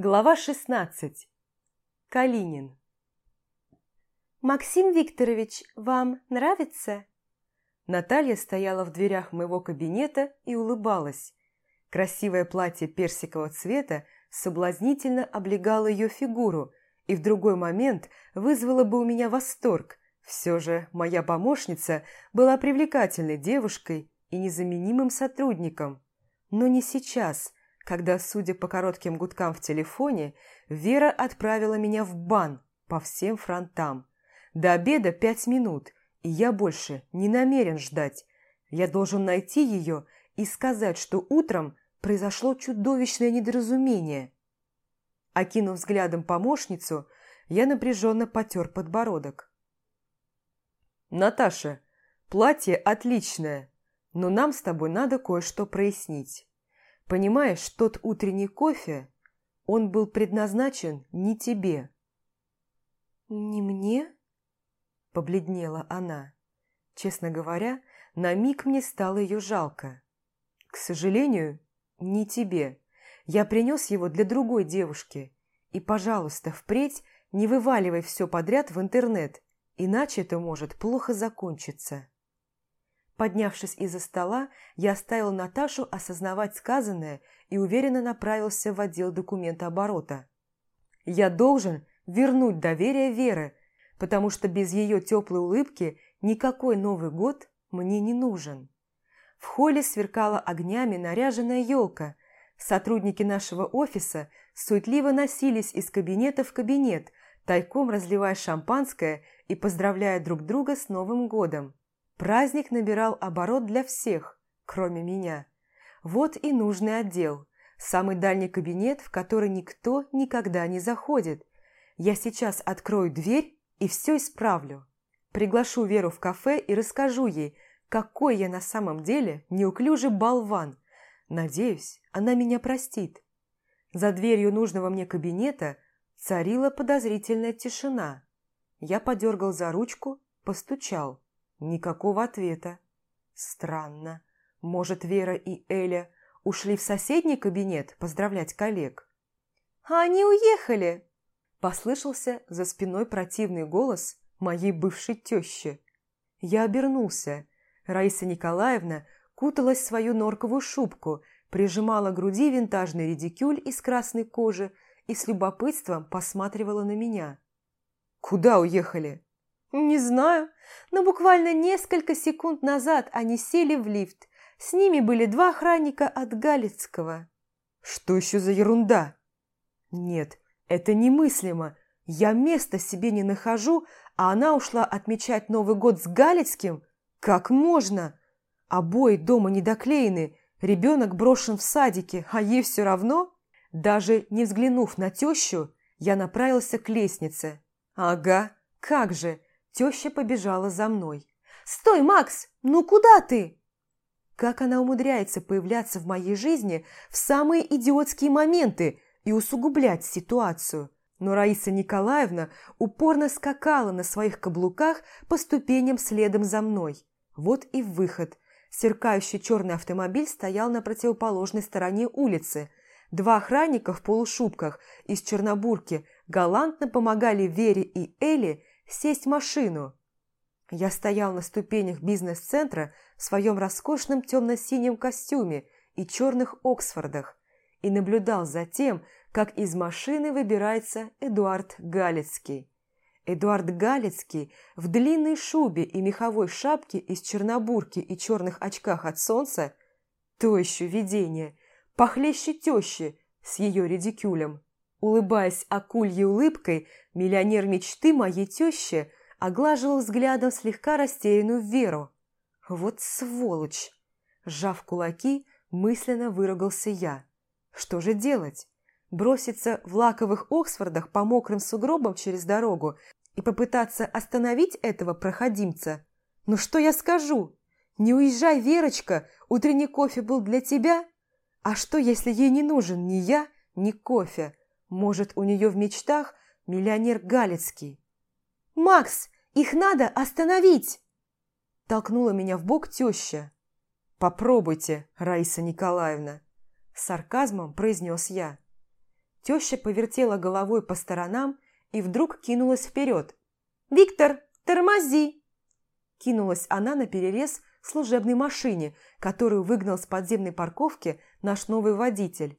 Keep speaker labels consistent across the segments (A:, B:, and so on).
A: Глава 16. Калинин.
B: «Максим Викторович, вам нравится?»
A: Наталья стояла в дверях моего кабинета и улыбалась. Красивое платье персикового цвета соблазнительно облегало ее фигуру и в другой момент вызвало бы у меня восторг. Все же моя помощница была привлекательной девушкой и незаменимым сотрудником. Но не сейчас – когда, судя по коротким гудкам в телефоне, Вера отправила меня в бан по всем фронтам. До обеда пять минут, и я больше не намерен ждать. Я должен найти ее и сказать, что утром произошло чудовищное недоразумение. Окинув взглядом помощницу, я напряженно потер подбородок. «Наташа, платье отличное, но нам с тобой надо кое-что прояснить». Понимаешь, тот утренний кофе, он был предназначен не тебе.
B: «Не мне?» – побледнела она. Честно говоря, на миг мне стало ее жалко.
A: «К сожалению, не тебе. Я принес его для другой девушки. И, пожалуйста, впредь не вываливай все подряд в интернет, иначе это может плохо закончиться». Поднявшись из-за стола, я оставил Наташу осознавать сказанное и уверенно направился в отдел документооборота. Я должен вернуть доверие Веры, потому что без ее теплой улыбки никакой Новый год мне не нужен. В холле сверкала огнями наряженная елка. Сотрудники нашего офиса суетливо носились из кабинета в кабинет, тайком разливая шампанское и поздравляя друг друга с Новым годом. Праздник набирал оборот для всех, кроме меня. Вот и нужный отдел. Самый дальний кабинет, в который никто никогда не заходит. Я сейчас открою дверь и все исправлю. Приглашу Веру в кафе и расскажу ей, какой я на самом деле неуклюжий болван. Надеюсь, она меня простит. За дверью нужного мне кабинета царила подозрительная тишина. Я подергал за ручку, постучал. Никакого ответа. Странно. Может, Вера и Эля ушли в соседний кабинет поздравлять коллег?
B: «А они уехали!»
A: Послышался за спиной противный голос моей бывшей тещи. Я обернулся. Раиса Николаевна куталась в свою норковую шубку, прижимала к груди винтажный редикюль из красной кожи и с любопытством посматривала на меня. «Куда уехали?»
B: «Не знаю, но буквально несколько секунд назад они сели в лифт. С ними были два охранника от Галицкого».
A: «Что еще за ерунда?» «Нет, это немыслимо. Я места себе не нахожу, а она ушла отмечать Новый год с Галицким? Как можно? Обои дома не доклеены, ребенок брошен в садике, а ей все равно?» Даже не взглянув на тещу, я направился к лестнице. «Ага, как же!» Теща побежала за мной.
B: «Стой, Макс! Ну куда ты?»
A: Как она умудряется появляться в моей жизни в самые идиотские моменты и усугублять ситуацию? Но Раиса Николаевна упорно скакала на своих каблуках по ступеням следом за мной. Вот и выход. Сверкающий черный автомобиль стоял на противоположной стороне улицы. Два охранника в полушубках из Чернобурки галантно помогали Вере и Эле сесть в машину. Я стоял на ступенях бизнес-центра в своем роскошном темно-синем костюме и черных Оксфордах и наблюдал за тем, как из машины выбирается Эдуард Галицкий. Эдуард Галицкий в длинной шубе и меховой шапке из чернобурки и черных очках от солнца – то еще видение, похлеще тещи с ее редикюлем. Улыбаясь акульей улыбкой, миллионер мечты моей тещи оглаживал взглядом слегка растерянную Веру. «Вот сволочь!» Сжав кулаки, мысленно выругался я. «Что же делать? Броситься в лаковых Оксфордах по мокрым сугробам через дорогу и попытаться остановить этого проходимца? Ну что я скажу? Не уезжай, Верочка, утренний кофе был для тебя? А что, если ей не нужен ни я, ни кофе?» Может, у нее в мечтах миллионер Галицкий?
B: «Макс, их надо остановить!»
A: Толкнула меня в бок теща. «Попробуйте, Раиса Николаевна!» С сарказмом произнес я. Теща повертела головой по сторонам и вдруг кинулась вперед. «Виктор, тормози!» Кинулась она на перерез служебной машине, которую выгнал с подземной парковки наш новый водитель.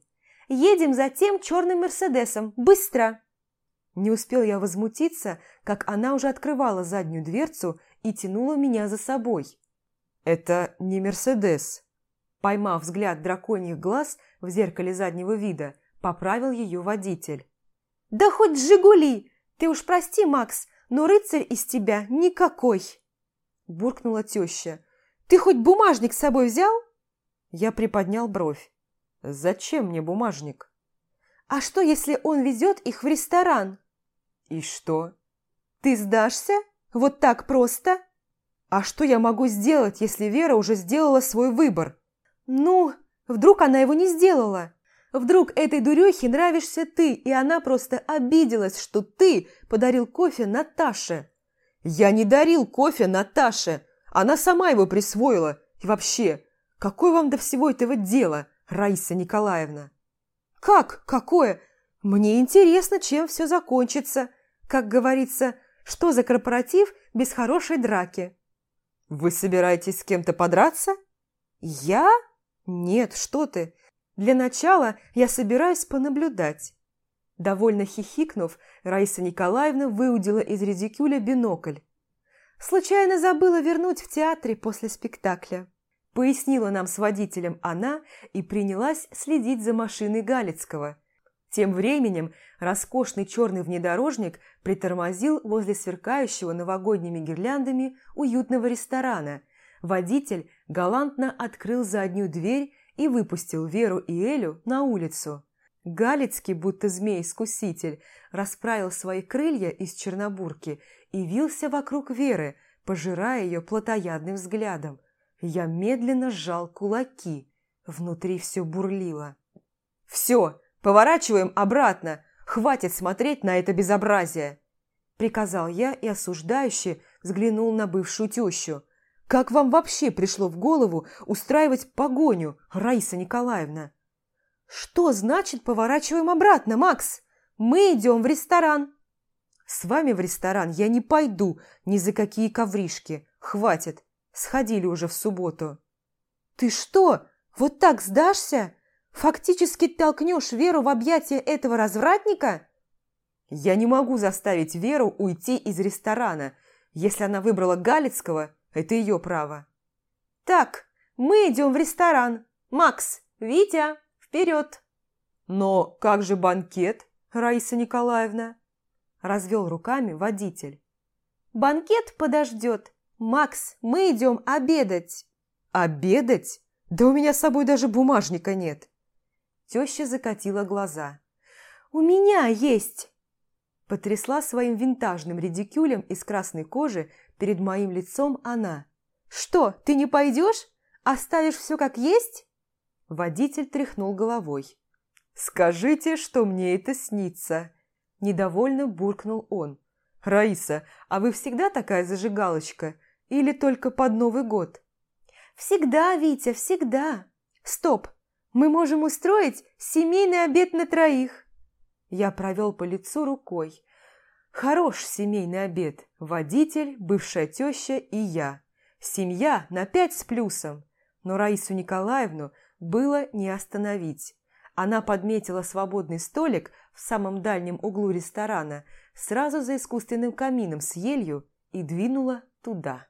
A: «Едем за тем черным Мерседесом! Быстро!» Не успел я возмутиться, как она уже открывала заднюю дверцу и тянула меня за собой. «Это не Мерседес!» Поймав взгляд драконьих глаз в зеркале заднего вида, поправил ее водитель. «Да хоть «Жигули»! Ты уж прости, Макс, но рыцарь из тебя никакой!» Буркнула теща. «Ты хоть бумажник с собой взял?» Я приподнял бровь. «Зачем мне бумажник?» «А что, если он везет их в ресторан?» «И что?» «Ты сдашься? Вот так просто?» «А что я могу сделать, если Вера уже сделала свой выбор?» «Ну, вдруг она его не сделала?» Вдруг этой дурехе нравишься ты, и она просто обиделась, что ты подарил кофе Наташе. Я не дарил кофе Наташе. Она сама его присвоила. И вообще, какое вам до всего этого дела, Раиса Николаевна? Как? Какое? Мне интересно, чем все закончится. Как говорится, что за корпоратив без хорошей драки? Вы собираетесь с кем-то подраться? Я? Нет, что ты. Для начала я собираюсь понаблюдать». Довольно хихикнув, Раиса Николаевна выудила из редикюля бинокль. «Случайно забыла вернуть в театре после спектакля», пояснила нам с водителем она и принялась следить за машиной Галицкого. Тем временем роскошный черный внедорожник притормозил возле сверкающего новогодними гирляндами уютного ресторана. Водитель галантно открыл заднюю дверь и выпустил Веру и Элю на улицу. Галицкий, будто змей-искуситель, расправил свои крылья из чернобурки и вился вокруг Веры, пожирая ее плотоядным взглядом. Я медленно сжал кулаки. Внутри все бурлило. «Все, поворачиваем обратно! Хватит смотреть на это безобразие!» Приказал я и осуждающе взглянул на бывшую тещу. Как вам вообще пришло в голову устраивать погоню, Раиса Николаевна? Что значит поворачиваем обратно, Макс? Мы идем в ресторан. С вами в ресторан я не пойду ни за какие ковришки. Хватит, сходили уже в субботу. Ты что, вот так сдашься? Фактически толкнешь Веру в объятия этого развратника? Я не могу заставить Веру уйти из ресторана. Если она выбрала Галицкого, это ее право. Так, мы идем в ресторан. Макс, Витя, вперед. Но как же банкет, Раиса Николаевна? Развел руками водитель. Банкет подождет. Макс, мы идем обедать. Обедать? Да у меня с собой даже бумажника нет. Теща закатила глаза. «У меня есть!» Потрясла своим винтажным редикюлем из красной кожи Перед моим лицом она. «Что, ты не пойдешь? Оставишь все как есть?» Водитель тряхнул головой. «Скажите, что мне это снится!» Недовольно буркнул он. «Раиса, а вы всегда такая зажигалочка? Или только под Новый год?» «Всегда, Витя, всегда!» «Стоп! Мы можем устроить семейный обед на троих!» Я провел по лицу рукой. Хорош семейный обед. Водитель, бывшая теща и я. Семья на пять с плюсом. Но Раису Николаевну было не остановить. Она подметила свободный столик в самом дальнем углу ресторана, сразу за искусственным камином с елью и двинула туда.